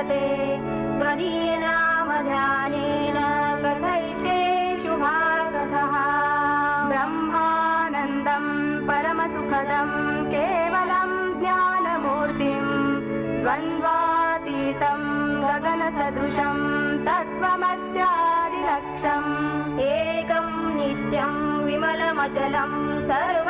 वर्तते नाम ज्ञानेन गैशेषु मागतः ब्रह्मानन्दम् परमसुखदम् केवलम् ज्ञानमूर्तिम् द्वन्द्वातीतम् गगनसदृशम् तत्त्वमस्यादिलक्षम्। एकम् नित्यम् विमलमचलम् सर्व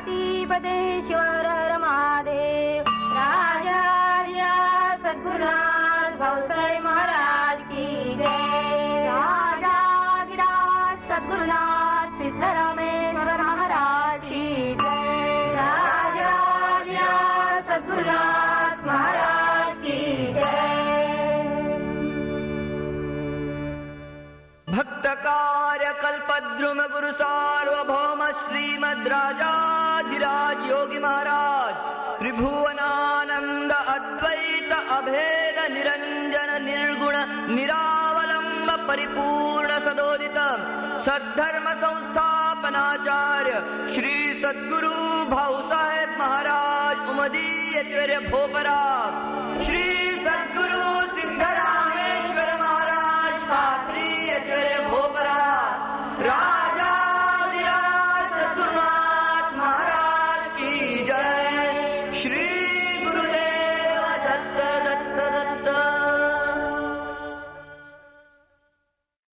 तीपतेश्वर रमादे। राजा कल्पद्रुम गुरु त्रिभुवनानन्द अद्वैत अभेद निरञ्जन निर्गुण निरावलम्ब परिपूर्ण सदोदित सद्धर्म संस्था स्थापनाचार्य श्री सद्गुरु भाऊ साहेब महाराज उमदीय भोपराग श्री सद्गुरु